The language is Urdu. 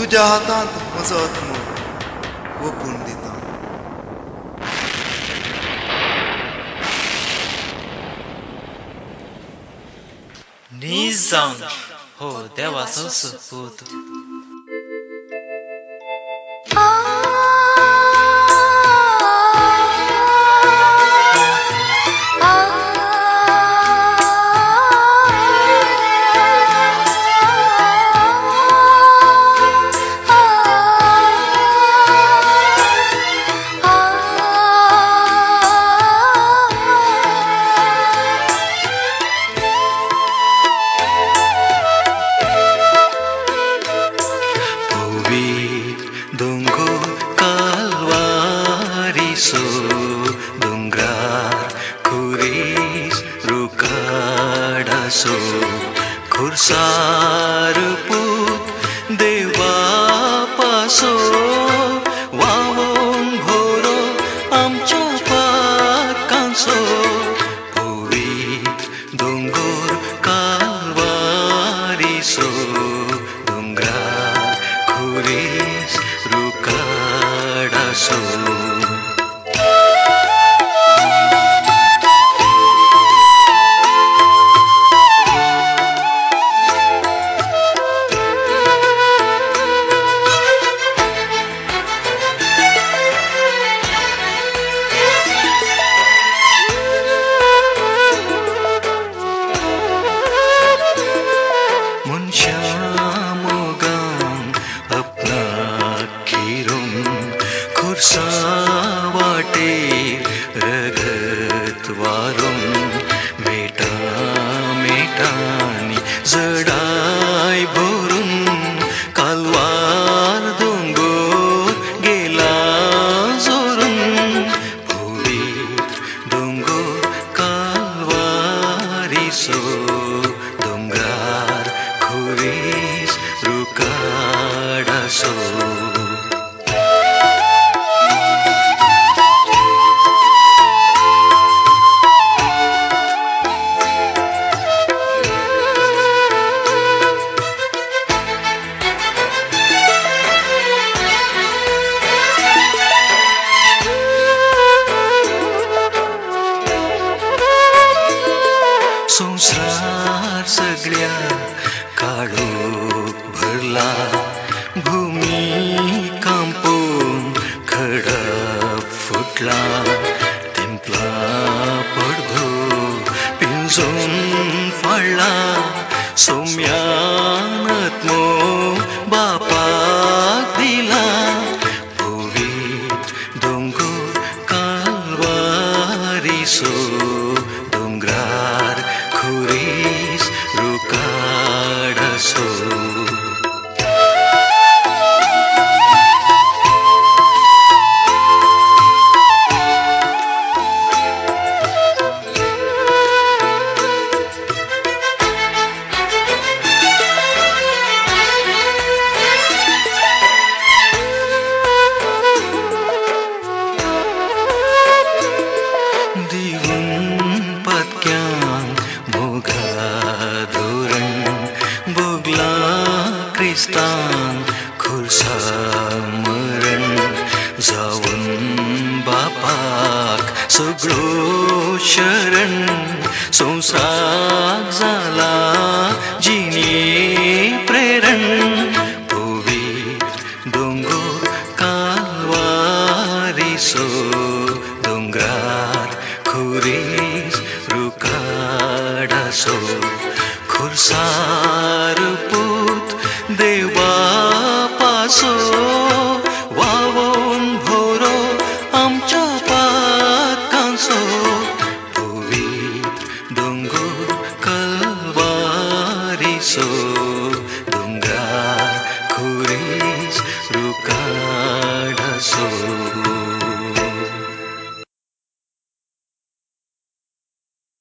تجا ہاتھ مکون دھی جا دیو سوت رپو دیوا پاسو ہمچ پاکو پوری ڈوگر کاواری سو۔ ڈوگا خوری رو شام و گام اپنا کھیرم خرسا واٹے رگت میٹا میٹانی زڑا سگو بھرلا کھڑ فٹلا دبو پنسون پڑھنا سو مت مو گورن بان خرس مرن جاؤن باپ سگلو شرن سوسار جا جینے پر خرسار پوت دیوا پھو وام